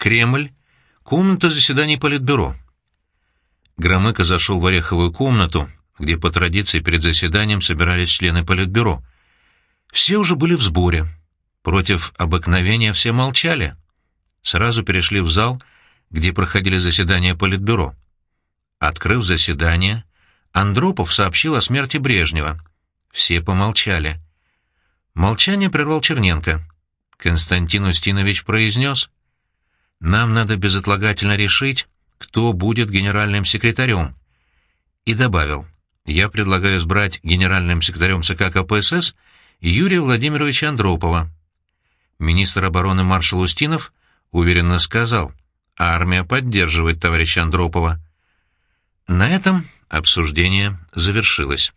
Кремль. Комната заседаний Политбюро. Громыко зашел в Ореховую комнату, где по традиции перед заседанием собирались члены Политбюро. Все уже были в сборе. Против обыкновения все молчали. Сразу перешли в зал, где проходили заседания Политбюро. Открыв заседание, Андропов сообщил о смерти Брежнева. Все помолчали. Молчание прервал Черненко. Константин Устинович произнес, «Нам надо безотлагательно решить, кто будет генеральным секретарем». И добавил, «Я предлагаю избрать генеральным секретарем ЦК КПСС Юрия Владимировича Андропова». Министр обороны маршал Устинов уверенно сказал, «Армия поддерживает товарища Андропова». На этом обсуждение завершилось.